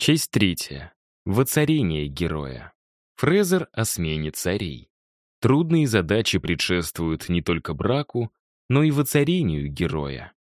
Часть третья. Воцарение героя. Фрезер о смене царей. Трудные задачи предшествуют не только браку, но и воцарению героя.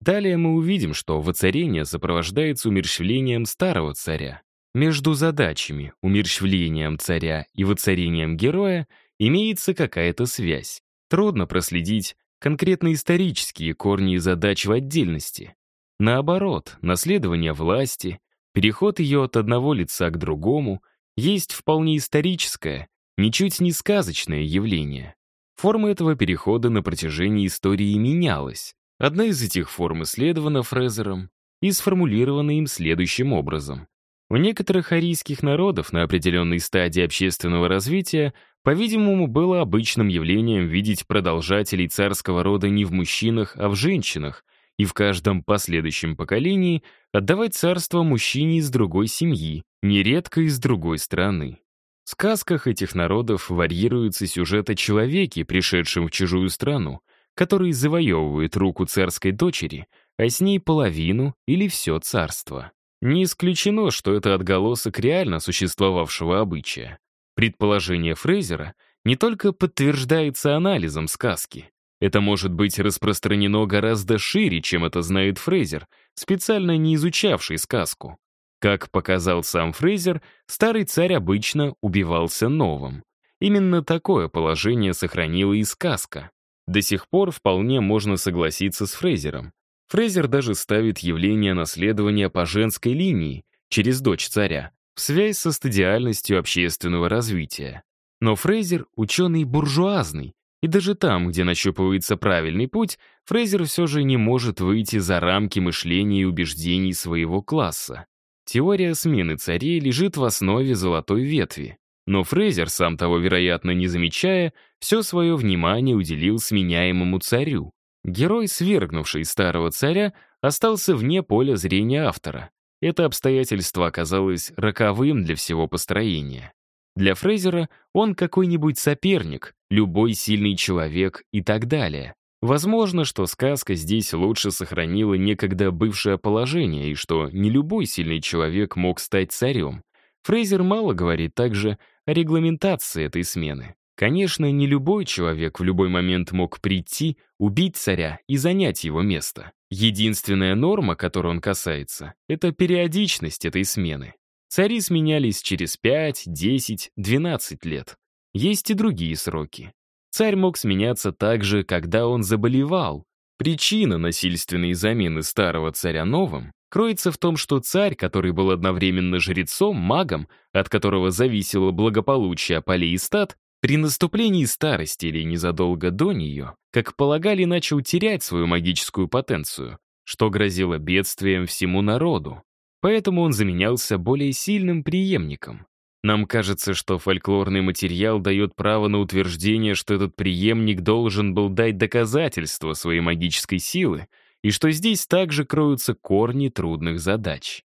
Далее мы увидим, что воцарение сопровождается умерщвлением старого царя. Между задачами, умерщвлением царя и воцарением героя имеется какая-то связь. Трудно проследить конкретно исторические корни задач в отдельности. Наоборот, наследование власти, переход ее от одного лица к другому есть вполне историческое, ничуть не сказочное явление. Форма этого перехода на протяжении истории менялась. Одна из этих форм исследована Фрезером и сформулирована им следующим образом. У некоторых арийских народов на определенной стадии общественного развития, по-видимому, было обычным явлением видеть продолжателей царского рода не в мужчинах, а в женщинах, и в каждом последующем поколении отдавать царство мужчине из другой семьи, нередко из другой страны. В сказках этих народов варьируется сюжет о человеке, пришедшем в чужую страну, который завоевывает руку царской дочери, а с ней половину или все царство. Не исключено, что это отголосок реально существовавшего обычая. Предположение Фрейзера не только подтверждается анализом сказки. Это может быть распространено гораздо шире, чем это знает Фрейзер, специально не изучавший сказку. Как показал сам Фрейзер, старый царь обычно убивался новым. Именно такое положение сохранила и сказка. До сих пор вполне можно согласиться с Фрейзером. Фрейзер даже ставит явление наследования по женской линии через дочь царя в связь со стадиальностью общественного развития. Но Фрейзер — ученый буржуазный, и даже там, где нащупывается правильный путь, Фрейзер все же не может выйти за рамки мышления и убеждений своего класса. Теория смены царей лежит в основе золотой ветви. Но Фрейзер, сам того, вероятно, не замечая, все свое внимание уделил сменяемому царю. Герой, свергнувший старого царя, остался вне поля зрения автора. Это обстоятельство оказалось роковым для всего построения. Для Фрейзера он какой-нибудь соперник, любой сильный человек и так далее. Возможно, что сказка здесь лучше сохранила некогда бывшее положение и что не любой сильный человек мог стать царем. Фрейзер мало говорит также о регламентации этой смены. Конечно, не любой человек в любой момент мог прийти, убить царя и занять его место. Единственная норма, которой он касается, это периодичность этой смены. Цари сменялись через 5, 10, 12 лет. Есть и другие сроки. Царь мог сменяться также, когда он заболевал. Причина насильственной замены старого царя новым кроется в том, что царь, который был одновременно жрецом, магом, от которого зависело благополучие полей и стад, при наступлении старости или незадолго до нее, как полагали, начал терять свою магическую потенцию, что грозило бедствием всему народу. Поэтому он заменялся более сильным преемником. Нам кажется, что фольклорный материал дает право на утверждение, что этот преемник должен был дать доказательство своей магической силы, и что здесь также кроются корни трудных задач.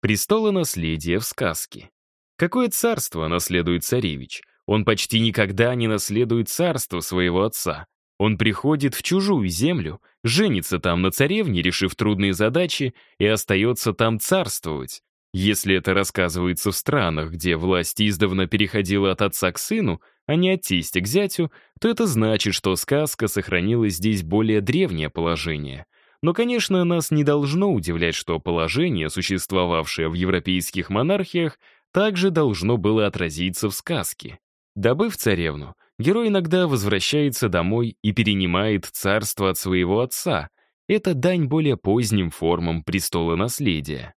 Престола наследия в сказке. Какое царство наследует царевич? Он почти никогда не наследует царство своего отца. Он приходит в чужую землю, женится там на царевне, решив трудные задачи, и остается там царствовать. Если это рассказывается в странах, где власть издавна переходила от отца к сыну, а не от тестя к зятю, то это значит, что сказка сохранила здесь более древнее положение. Но, конечно, нас не должно удивлять, что положение, существовавшее в европейских монархиях, также должно было отразиться в сказке. Добыв царевну, герой иногда возвращается домой и перенимает царство от своего отца. Это дань более поздним формам престола наследия.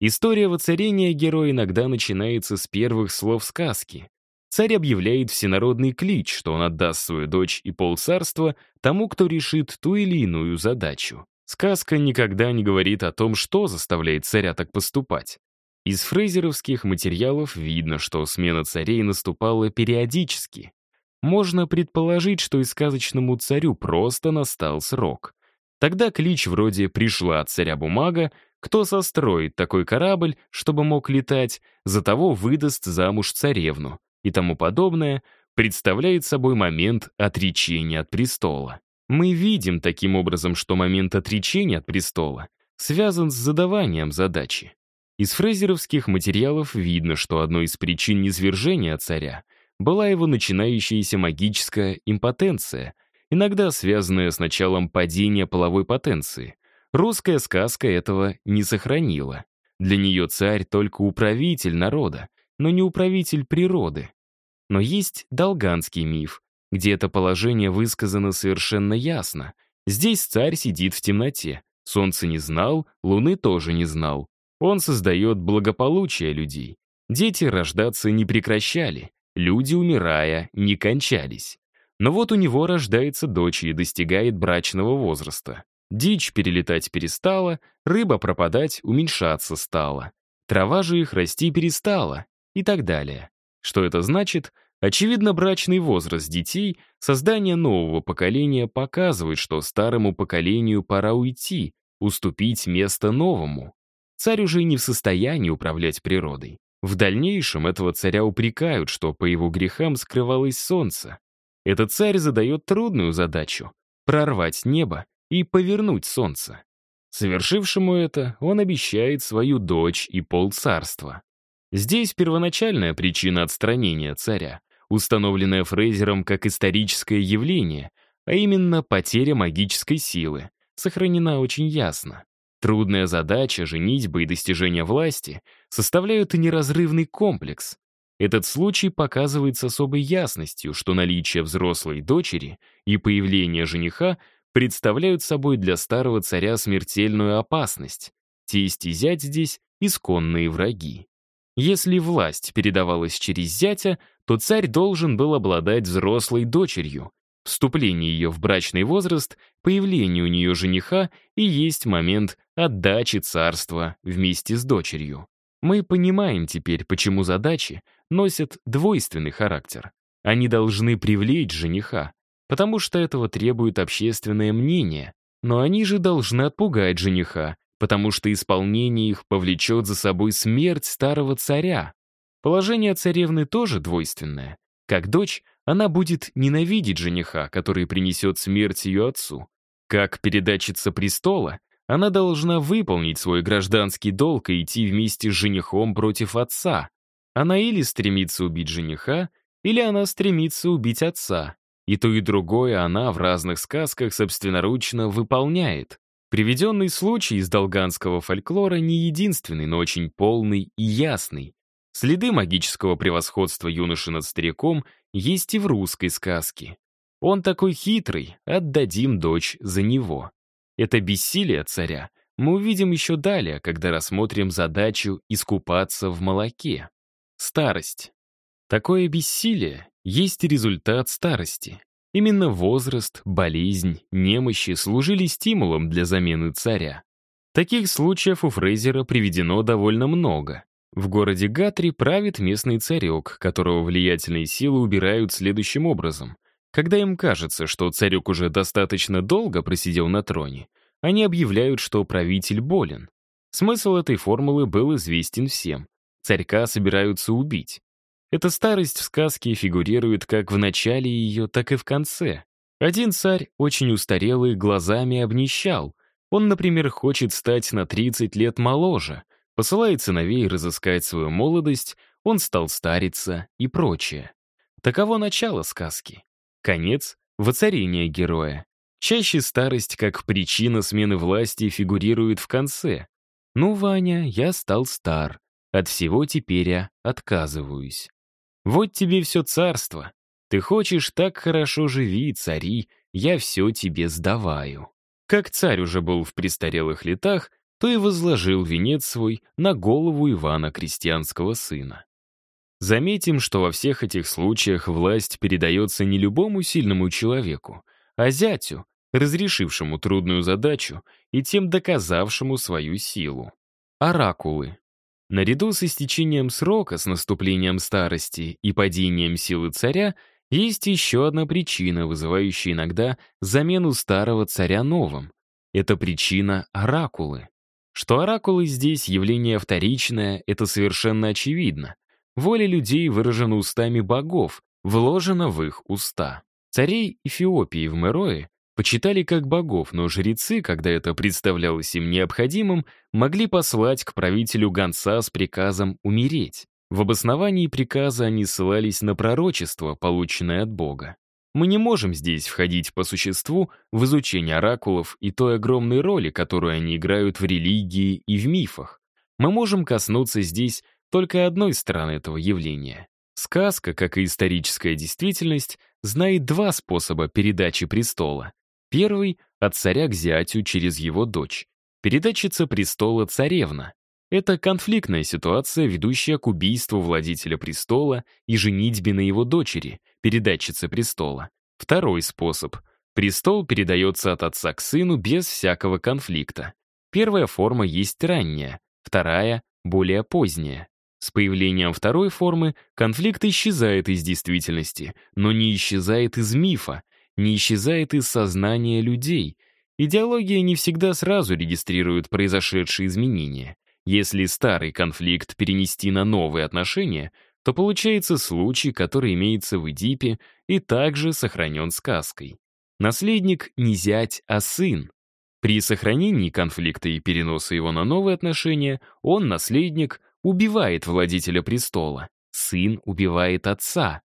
История воцарения героя иногда начинается с первых слов сказки. Царь объявляет всенародный клич, что он отдаст свою дочь и полцарства тому, кто решит ту или иную задачу. Сказка никогда не говорит о том, что заставляет царя так поступать. Из фрейзеровских материалов видно, что смена царей наступала периодически. Можно предположить, что и сказочному царю просто настал срок. Тогда клич вроде «пришла от царя бумага», кто состроит такой корабль, чтобы мог летать, за того выдаст замуж царевну и тому подобное, представляет собой момент отречения от престола. Мы видим таким образом, что момент отречения от престола связан с задаванием задачи. Из фрезеровских материалов видно, что одной из причин низвержения царя была его начинающаяся магическая импотенция, иногда связанная с началом падения половой потенции. Русская сказка этого не сохранила. Для нее царь только управитель народа, но не управитель природы. Но есть долганский миф, где это положение высказано совершенно ясно. Здесь царь сидит в темноте. Солнце не знал, луны тоже не знал. Он создает благополучие людей. Дети рождаться не прекращали, люди, умирая, не кончались. Но вот у него рождается дочь и достигает брачного возраста. Дичь перелетать перестала, рыба пропадать, уменьшаться стала. Трава же их расти перестала и так далее. Что это значит? Очевидно, брачный возраст детей, создание нового поколения показывает, что старому поколению пора уйти, уступить место новому. Царь уже не в состоянии управлять природой. В дальнейшем этого царя упрекают, что по его грехам скрывалось солнце. Этот царь задает трудную задачу — прорвать небо и повернуть солнце. Совершившему это, он обещает свою дочь и полцарства. Здесь первоначальная причина отстранения царя, установленная Фрейзером как историческое явление, а именно потеря магической силы, сохранена очень ясно. Трудная задача, женитьба и достижение власти составляют неразрывный комплекс. Этот случай показывает с особой ясностью, что наличие взрослой дочери и появление жениха представляют собой для старого царя смертельную опасность. Тесть и зять здесь — исконные враги. Если власть передавалась через зятя, то царь должен был обладать взрослой дочерью, Вступление ее в брачный возраст, появление у нее жениха и есть момент отдачи царства вместе с дочерью. Мы понимаем теперь, почему задачи носят двойственный характер. Они должны привлечь жениха, потому что этого требует общественное мнение, но они же должны отпугать жениха, потому что исполнение их повлечет за собой смерть старого царя. Положение царевны тоже двойственное. Как дочь, она будет ненавидеть жениха, который принесет смерть ее отцу. Как передатчица престола, она должна выполнить свой гражданский долг и идти вместе с женихом против отца. Она или стремится убить жениха, или она стремится убить отца. И то, и другое она в разных сказках собственноручно выполняет. Приведенный случай из долганского фольклора не единственный, но очень полный и ясный. Следы магического превосходства юноши над стариком есть и в русской сказке. Он такой хитрый, отдадим дочь за него. Это бессилие царя мы увидим еще далее, когда рассмотрим задачу искупаться в молоке. Старость. Такое бессилие есть результат старости. Именно возраст, болезнь, немощи служили стимулом для замены царя. Таких случаев у Фрейзера приведено довольно много. В городе Гатри правит местный царек, которого влиятельные силы убирают следующим образом. Когда им кажется, что царек уже достаточно долго просидел на троне, они объявляют, что правитель болен. Смысл этой формулы был известен всем. Царька собираются убить. Эта старость в сказке фигурирует как в начале ее, так и в конце. Один царь, очень устарелый, глазами обнищал. Он, например, хочет стать на 30 лет моложе — посылает сыновей разыскать свою молодость, он стал стариться и прочее. Таково начало сказки. Конец — воцарение героя. Чаще старость как причина смены власти фигурирует в конце. «Ну, Ваня, я стал стар. От всего теперь я отказываюсь. Вот тебе все царство. Ты хочешь, так хорошо живи, цари, я все тебе сдаваю». Как царь уже был в престарелых летах, то и возложил венец свой на голову Ивана Крестьянского сына. Заметим, что во всех этих случаях власть передается не любому сильному человеку, а зятю, разрешившему трудную задачу и тем доказавшему свою силу. Оракулы. Наряду с истечением срока, с наступлением старости и падением силы царя, есть еще одна причина, вызывающая иногда замену старого царя новым. Это причина — оракулы. Что оракулы здесь явление вторичное, это совершенно очевидно. Воля людей выражена устами богов, вложена в их уста. Царей Эфиопии в Мерое почитали как богов, но жрецы, когда это представлялось им необходимым, могли послать к правителю гонца с приказом умереть. В обосновании приказа они ссылались на пророчество, полученное от Бога. Мы не можем здесь входить по существу в изучение оракулов и той огромной роли, которую они играют в религии и в мифах. Мы можем коснуться здесь только одной стороны этого явления. Сказка, как и историческая действительность, знает два способа передачи престола. Первый — от царя к зятю через его дочь. Передатчица престола царевна. Это конфликтная ситуация, ведущая к убийству владетеля престола и женитьбе на его дочери, передатчице престола. Второй способ. Престол передается от отца к сыну без всякого конфликта. Первая форма есть ранняя, вторая — более поздняя. С появлением второй формы конфликт исчезает из действительности, но не исчезает из мифа, не исчезает из сознания людей. Идеология не всегда сразу регистрирует произошедшие изменения. Если старый конфликт перенести на новые отношения, то получается случай, который имеется в Эдипе и также сохранен сказкой. Наследник не зять, а сын. При сохранении конфликта и переноса его на новые отношения, он, наследник, убивает владетеля престола. Сын убивает отца.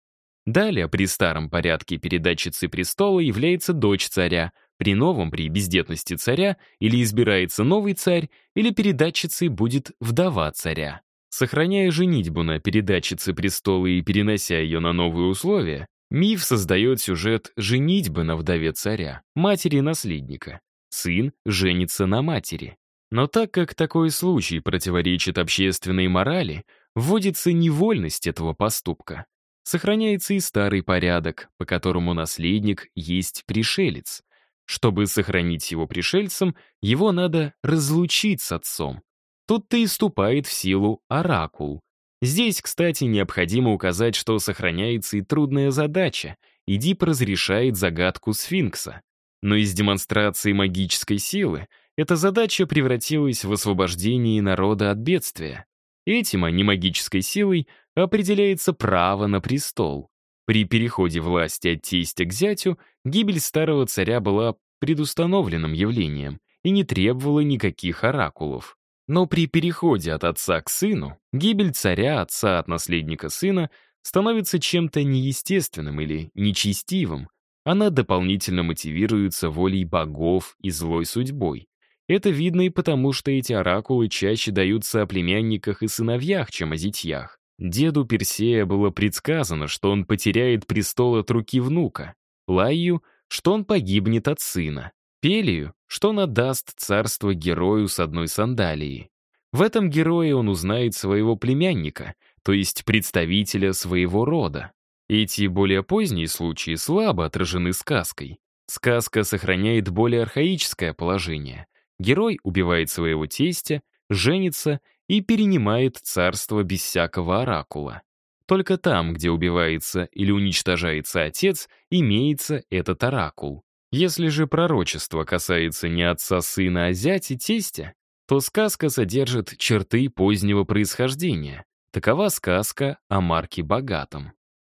Далее, при старом порядке передатчицей престола является дочь царя, при новом, при бездетности царя, или избирается новый царь, или передатчицей будет вдова царя. Сохраняя женитьбу на передатчице престола и перенося ее на новые условия, миф создает сюжет женитьбы на вдове царя, матери наследника. Сын женится на матери. Но так как такой случай противоречит общественной морали, вводится невольность этого поступка. Сохраняется и старый порядок, по которому наследник есть пришелец. Чтобы сохранить его пришельцем, его надо разлучить с отцом. Тут-то и вступает в силу оракул. Здесь, кстати, необходимо указать, что сохраняется и трудная задача. Идип разрешает загадку сфинкса. Но из демонстрации магической силы эта задача превратилась в освобождение народа от бедствия. Этим, а не магической силой, определяется право на престол. При переходе власти от тестя к зятю гибель старого царя была предустановленным явлением и не требовала никаких оракулов. Но при переходе от отца к сыну гибель царя, отца от наследника сына становится чем-то неестественным или нечестивым. Она дополнительно мотивируется волей богов и злой судьбой. Это видно и потому, что эти оракулы чаще даются о племянниках и сыновьях, чем о зятьях. Деду Персея было предсказано, что он потеряет престол от руки внука, Лаю, что он погибнет от сына, Пелию, что он отдаст царство герою с одной сандалии. В этом герое он узнает своего племянника, то есть представителя своего рода. Эти более поздние случаи слабо отражены сказкой. Сказка сохраняет более архаическое положение. Герой убивает своего тестя, женится и перенимает царство без всякого оракула. Только там, где убивается или уничтожается отец, имеется этот оракул. Если же пророчество касается не отца сына, а зяти тестя, то сказка содержит черты позднего происхождения. Такова сказка о Марке Богатом.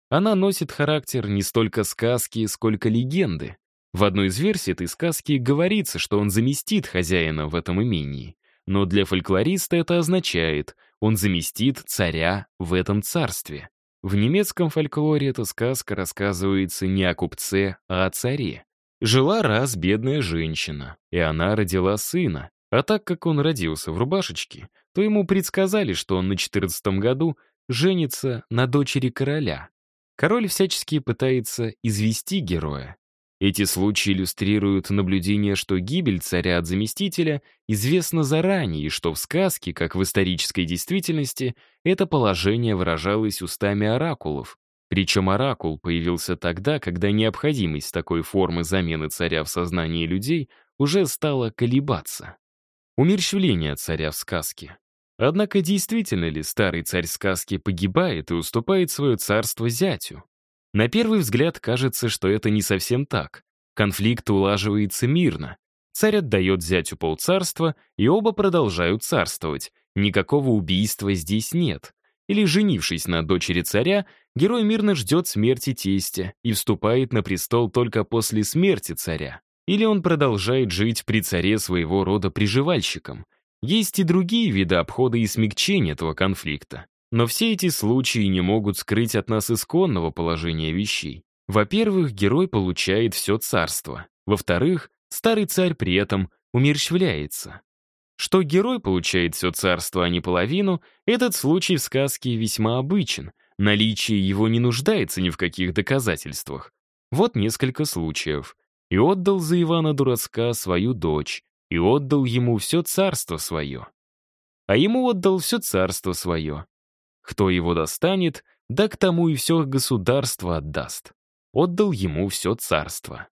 Она носит характер не столько сказки, сколько легенды. В одной из версий этой сказки говорится, что он заместит хозяина в этом имении. Но для фольклориста это означает, он заместит царя в этом царстве. В немецком фольклоре эта сказка рассказывается не о купце, а о царе. Жила раз бедная женщина, и она родила сына. А так как он родился в рубашечке, то ему предсказали, что он на 14 году женится на дочери короля. Король всячески пытается извести героя, эти случаи иллюстрируют наблюдение, что гибель царя от заместителя известна заранее, и что в сказке, как в исторической действительности, это положение выражалось устами оракулов. Причем оракул появился тогда, когда необходимость такой формы замены царя в сознании людей уже стала колебаться. Умерщвление царя в сказке. Однако действительно ли старый царь сказки погибает и уступает свое царство зятю? На первый взгляд кажется, что это не совсем так. Конфликт улаживается мирно. Царь отдает зятю полцарства, и оба продолжают царствовать. Никакого убийства здесь нет. Или, женившись на дочери царя, герой мирно ждет смерти тестя и вступает на престол только после смерти царя. Или он продолжает жить при царе своего рода приживальщиком. Есть и другие виды обхода и смягчения этого конфликта. Но все эти случаи не могут скрыть от нас исконного положения вещей. Во-первых, герой получает все царство. Во-вторых, старый царь при этом умерщвляется. Что герой получает все царство, а не половину, этот случай в сказке весьма обычен. Наличие его не нуждается ни в каких доказательствах. Вот несколько случаев. «И отдал за Ивана Дурацка свою дочь, и отдал ему все царство свое. А ему отдал все царство свое. Кто его достанет, да к тому и все государство отдаст. Отдал ему все царство».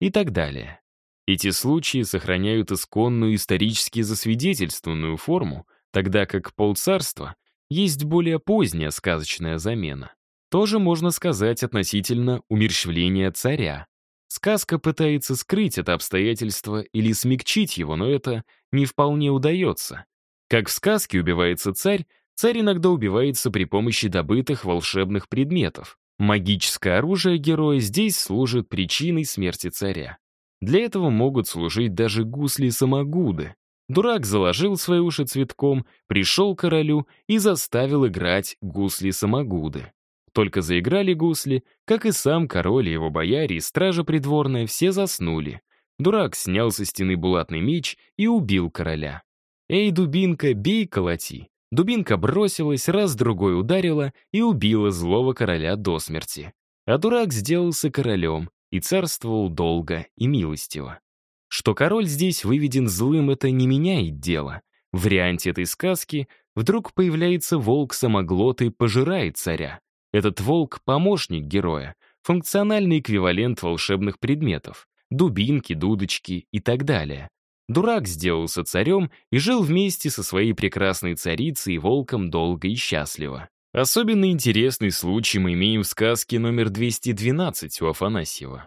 И так далее. Эти случаи сохраняют исконную исторически засвидетельствованную форму, тогда как полцарства есть более поздняя сказочная замена. Тоже можно сказать относительно умерщвления царя. Сказка пытается скрыть это обстоятельство или смягчить его, но это не вполне удается. Как в сказке убивается царь, царь иногда убивается при помощи добытых волшебных предметов. Магическое оружие героя здесь служит причиной смерти царя. Для этого могут служить даже гусли-самогуды. Дурак заложил свои уши цветком, пришел к королю и заставил играть гусли-самогуды. Только заиграли гусли, как и сам король и его бояре и стража придворная все заснули. Дурак снял со стены булатный меч и убил короля. «Эй, дубинка, бей, колоти!» Дубинка бросилась, раз-другой ударила и убила злого короля до смерти. А дурак сделался королем, и царствовал долго и милостиво. Что король здесь выведен злым, это не меняет дело. В варианте этой сказки вдруг появляется волк-самоглот и пожирает царя. Этот волк — помощник героя, функциональный эквивалент волшебных предметов, дубинки, дудочки и так далее. Дурак сделался царем и жил вместе со своей прекрасной царицей и волком долго и счастливо. Особенно интересный случай мы имеем в сказке номер 212 у Афанасьева.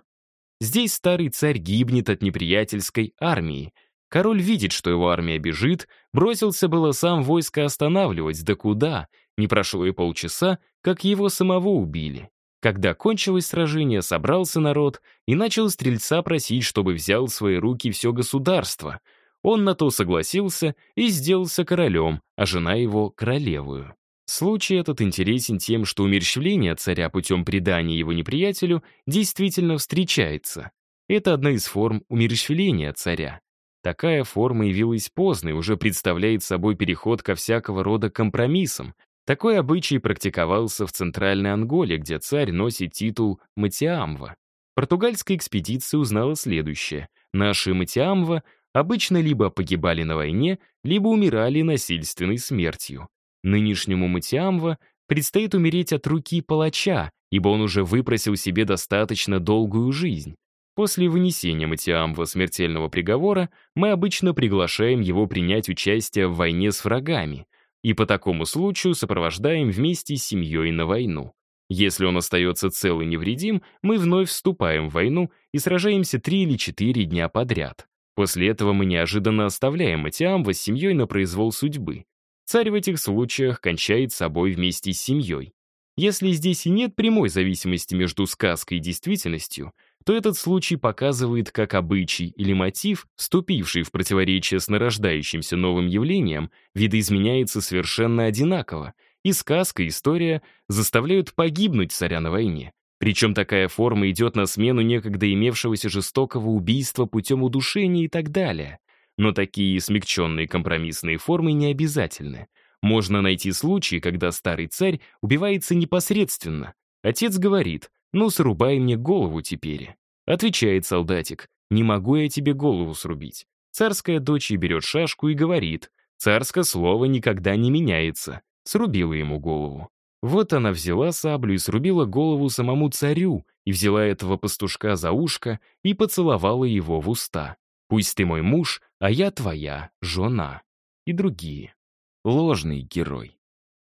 Здесь старый царь гибнет от неприятельской армии. Король видит, что его армия бежит, бросился было сам войско останавливать, да куда? Не прошло и полчаса, как его самого убили. Когда кончилось сражение, собрался народ и начал стрельца просить, чтобы взял в свои руки все государство. Он на то согласился и сделался королем, а жена его — королевую. Случай этот интересен тем, что умерщвление царя путем предания его неприятелю действительно встречается. Это одна из форм умерщвления царя. Такая форма явилась поздно и уже представляет собой переход ко всякого рода компромиссам. Такой обычай практиковался в Центральной Анголе, где царь носит титул Матиамва. Португальская экспедиция узнала следующее. Наши Матиамва обычно либо погибали на войне, либо умирали насильственной смертью. Нынешнему Матиамва предстоит умереть от руки палача, ибо он уже выпросил себе достаточно долгую жизнь. После вынесения Матиамва смертельного приговора мы обычно приглашаем его принять участие в войне с врагами и по такому случаю сопровождаем вместе с семьей на войну. Если он остается цел и невредим, мы вновь вступаем в войну и сражаемся три или четыре дня подряд. После этого мы неожиданно оставляем Матиамва с семьей на произвол судьбы. Царь в этих случаях кончает собой вместе с семьей. Если здесь и нет прямой зависимости между сказкой и действительностью, то этот случай показывает, как обычай или мотив, вступивший в противоречие с нарождающимся новым явлением, видоизменяется совершенно одинаково, и сказка и история заставляют погибнуть царя на войне. Причем такая форма идет на смену некогда имевшегося жестокого убийства путем удушения и так далее. Но такие смягченные компромиссные формы не обязательны. Можно найти случаи, когда старый царь убивается непосредственно. Отец говорит, ну, срубай мне голову теперь. Отвечает солдатик, не могу я тебе голову срубить. Царская дочь берет шашку и говорит, царское слово никогда не меняется. Срубила ему голову. Вот она взяла саблю и срубила голову самому царю, и взяла этого пастушка за ушко и поцеловала его в уста. «Пусть ты мой муж, а я твоя жена» и другие. Ложный герой.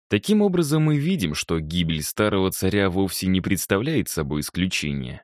Таким образом, мы видим, что гибель старого царя вовсе не представляет собой исключения.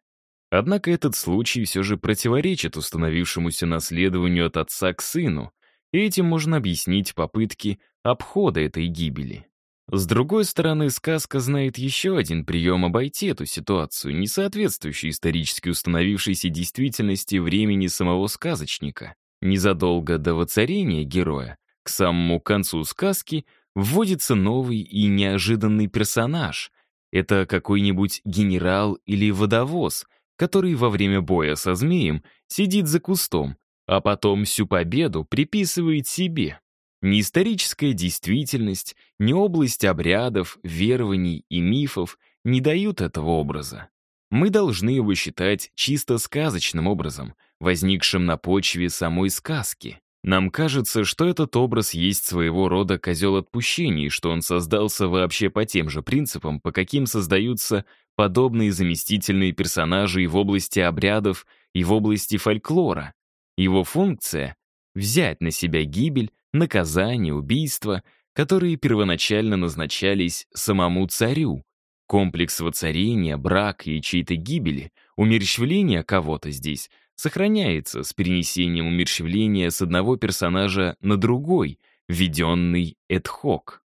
Однако этот случай все же противоречит установившемуся наследованию от отца к сыну, и этим можно объяснить попытки обхода этой гибели. С другой стороны, сказка знает еще один прием обойти эту ситуацию, не соответствующую исторически установившейся действительности времени самого сказочника. Незадолго до воцарения героя, к самому концу сказки, вводится новый и неожиданный персонаж. Это какой-нибудь генерал или водовоз, который во время боя со змеем сидит за кустом, а потом всю победу приписывает себе. Ни историческая действительность, ни область обрядов, верований и мифов не дают этого образа. Мы должны его считать чисто сказочным образом, возникшим на почве самой сказки. Нам кажется, что этот образ есть своего рода козел отпущений, что он создался вообще по тем же принципам, по каким создаются подобные заместительные персонажи и в области обрядов, и в области фольклора. Его функция — взять на себя гибель, наказание, убийства, которые первоначально назначались самому царю. Комплекс воцарения, брака и чьей-то гибели, умерщвления кого-то здесь сохраняется с перенесением умерщвления с одного персонажа на другой, введенный эдхок.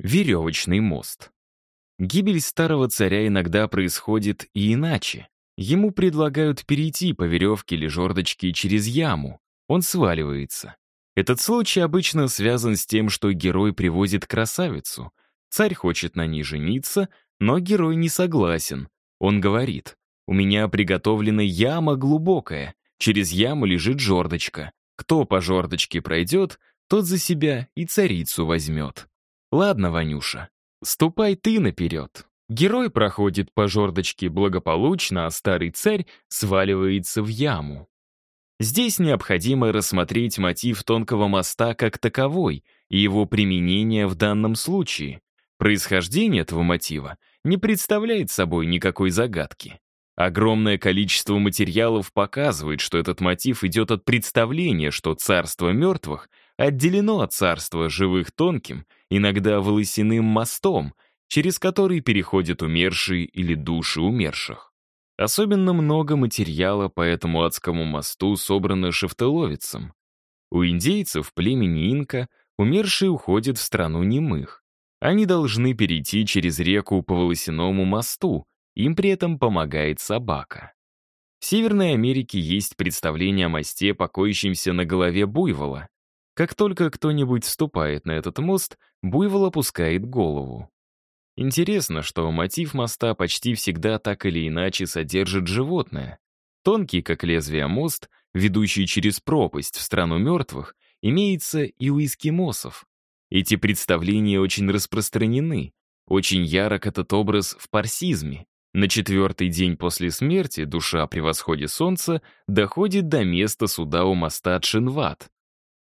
Веревочный мост. Гибель старого царя иногда происходит и иначе. Ему предлагают перейти по веревке или жердочке через яму. Он сваливается. Этот случай обычно связан с тем, что герой привозит красавицу. Царь хочет на ней жениться, но герой не согласен. Он говорит, «У меня приготовлена яма глубокая, через яму лежит жердочка. Кто по жердочке пройдет, тот за себя и царицу возьмет». «Ладно, Ванюша, ступай ты наперед». Герой проходит по жердочке благополучно, а старый царь сваливается в яму. Здесь необходимо рассмотреть мотив тонкого моста как таковой и его применение в данном случае. Происхождение этого мотива не представляет собой никакой загадки. Огромное количество материалов показывает, что этот мотив идет от представления, что царство мертвых отделено от царства живых тонким, иногда волосяным мостом, через который переходят умершие или души умерших. Особенно много материала по этому адскому мосту собрано шефтеловицем. У индейцев племени инка умершие уходят в страну немых. Они должны перейти через реку по волосяному мосту, им при этом помогает собака. В Северной Америке есть представление о мосте, покоящемся на голове буйвола. Как только кто-нибудь вступает на этот мост, буйвол опускает голову. Интересно, что мотив моста почти всегда так или иначе содержит животное. Тонкий, как лезвие мост, ведущий через пропасть в страну мертвых, имеется и у эскимосов. Эти представления очень распространены. Очень ярок этот образ в парсизме. На четвертый день после смерти душа при восходе солнца доходит до места суда у моста Чинват.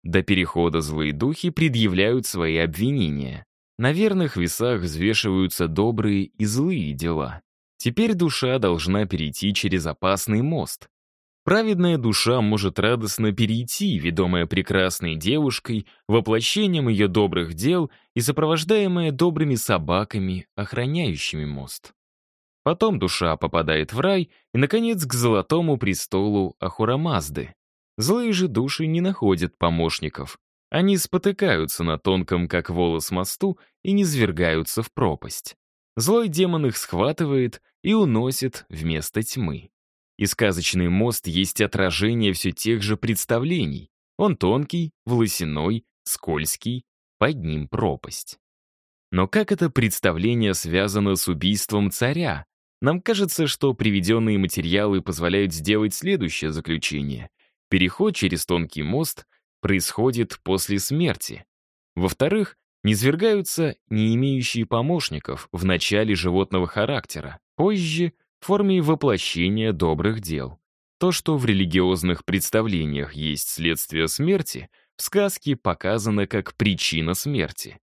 До перехода злые духи предъявляют свои обвинения. На верных весах взвешиваются добрые и злые дела. Теперь душа должна перейти через опасный мост. Праведная душа может радостно перейти, ведомая прекрасной девушкой, воплощением ее добрых дел и сопровождаемая добрыми собаками, охраняющими мост. Потом душа попадает в рай и, наконец, к золотому престолу Ахурамазды. Злые же души не находят помощников, они спотыкаются на тонком, как волос, мосту и не свергаются в пропасть. Злой демон их схватывает и уносит вместо тьмы. И сказочный мост есть отражение все тех же представлений. Он тонкий, волосяной, скользкий, под ним пропасть. Но как это представление связано с убийством царя? Нам кажется, что приведенные материалы позволяют сделать следующее заключение. Переход через тонкий мост происходит после смерти. Во-вторых, низвергаются не имеющие помощников в начале животного характера, позже в форме воплощения добрых дел. То, что в религиозных представлениях есть следствие смерти, в сказке показано как причина смерти.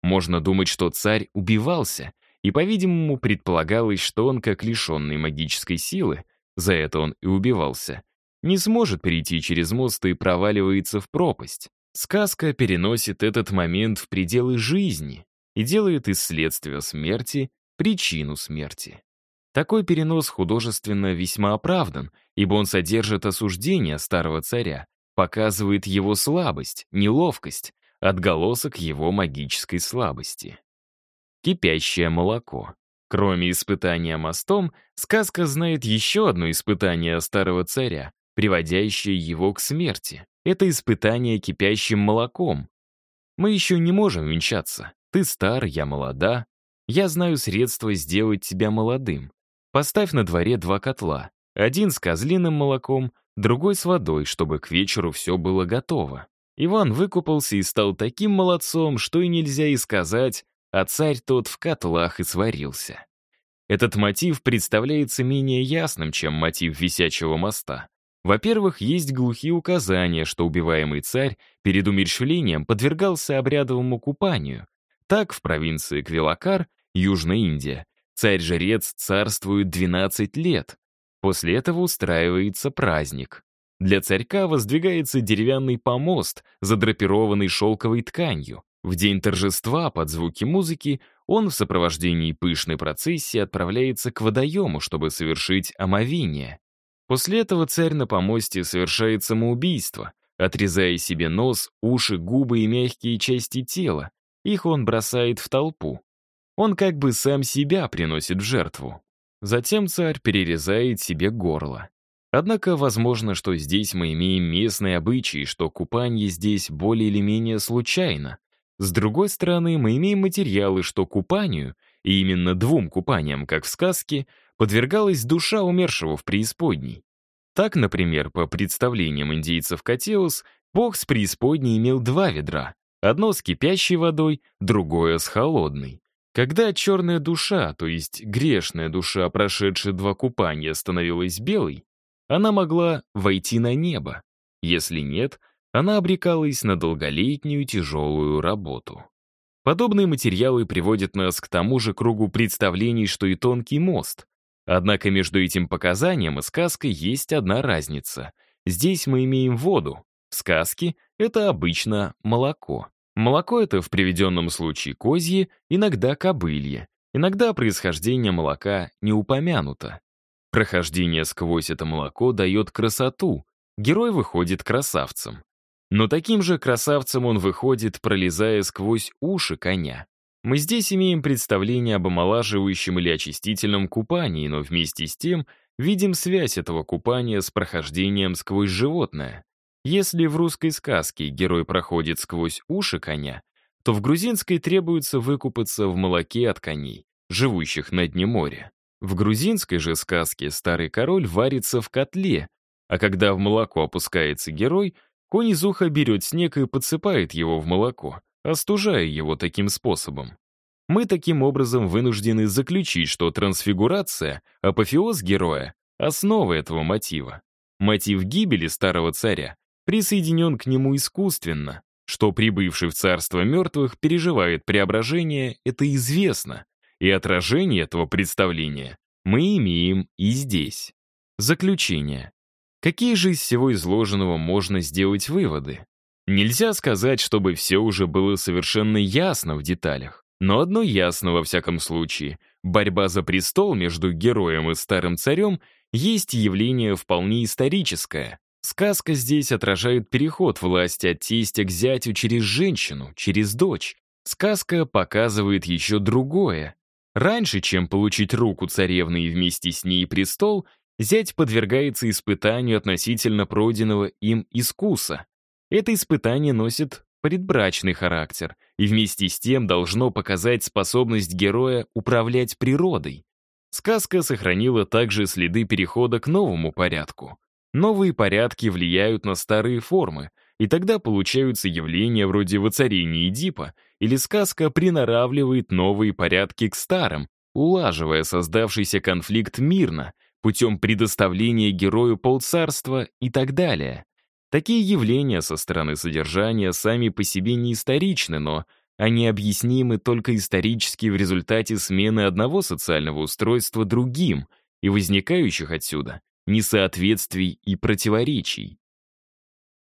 Можно думать, что царь убивался, и, по-видимому, предполагалось, что он, как лишенный магической силы, за это он и убивался, не сможет перейти через мост и проваливается в пропасть. Сказка переносит этот момент в пределы жизни и делает из следствия смерти причину смерти. Такой перенос художественно весьма оправдан, ибо он содержит осуждение старого царя, показывает его слабость, неловкость, отголосок его магической слабости. Кипящее молоко. Кроме испытания мостом, сказка знает еще одно испытание старого царя, приводящее его к смерти. Это испытание кипящим молоком. Мы еще не можем венчаться. Ты стар, я молода. Я знаю средства сделать тебя молодым. Поставь на дворе два котла. Один с козлиным молоком, другой с водой, чтобы к вечеру все было готово. Иван выкупался и стал таким молодцом, что и нельзя и сказать, а царь тот в котлах и сварился. Этот мотив представляется менее ясным, чем мотив висячего моста. Во-первых, есть глухие указания, что убиваемый царь перед умерщвлением подвергался обрядовому купанию. Так, в провинции Квилакар, Южная Индия, царь-жрец царствует 12 лет. После этого устраивается праздник. Для царька воздвигается деревянный помост, задрапированный шелковой тканью. В день торжества под звуки музыки он в сопровождении пышной процессии отправляется к водоему, чтобы совершить омовение. После этого царь на помосте совершает самоубийство, отрезая себе нос, уши, губы и мягкие части тела. Их он бросает в толпу. Он как бы сам себя приносит в жертву. Затем царь перерезает себе горло. Однако возможно, что здесь мы имеем местные обычаи, что купание здесь более или менее случайно. С другой стороны, мы имеем материалы, что купанию, и именно двум купаниям, как в сказке, подвергалась душа умершего в преисподней. Так, например, по представлениям индейцев Катеус, бог с преисподней имел два ведра, одно с кипящей водой, другое с холодной. Когда черная душа, то есть грешная душа, прошедшая два купания, становилась белой, она могла войти на небо. Если нет, она обрекалась на долголетнюю тяжелую работу. Подобные материалы приводят нас к тому же кругу представлений, что и тонкий мост. Однако между этим показанием и сказкой есть одна разница. Здесь мы имеем воду. В сказке это обычно молоко. Молоко это в приведенном случае козье, иногда кобылье. Иногда происхождение молока не упомянуто. Прохождение сквозь это молоко дает красоту. Герой выходит красавцем. Но таким же красавцем он выходит, пролезая сквозь уши коня. Мы здесь имеем представление об омолаживающем или очистительном купании, но вместе с тем видим связь этого купания с прохождением сквозь животное. Если в русской сказке герой проходит сквозь уши коня, то в грузинской требуется выкупаться в молоке от коней, живущих на дне моря. В грузинской же сказке старый король варится в котле, а когда в молоко опускается герой, конь из уха берет снег и подсыпает его в молоко, остужая его таким способом. Мы таким образом вынуждены заключить, что трансфигурация, апофеоз героя — основа этого мотива. Мотив гибели старого царя присоединен к нему искусственно. Что прибывший в царство мертвых переживает преображение, это известно, и отражение этого представления мы имеем и здесь. Заключение. Какие же из всего изложенного можно сделать выводы? Нельзя сказать, чтобы все уже было совершенно ясно в деталях. Но одно ясно во всяком случае. Борьба за престол между героем и старым царем есть явление вполне историческое. Сказка здесь отражает переход власти от тестя к зятю через женщину, через дочь. Сказка показывает еще другое. Раньше, чем получить руку царевны и вместе с ней престол, зять подвергается испытанию относительно пройденного им искуса. Это испытание носит предбрачный характер и вместе с тем должно показать способность героя управлять природой. Сказка сохранила также следы перехода к новому порядку. Новые порядки влияют на старые формы, и тогда получаются явления вроде воцарения Эдипа, или сказка приноравливает новые порядки к старым, улаживая создавшийся конфликт мирно, путем предоставления герою полцарства и так далее. Такие явления со стороны содержания сами по себе не историчны, но они объяснимы только исторически в результате смены одного социального устройства другим и возникающих отсюда несоответствий и противоречий.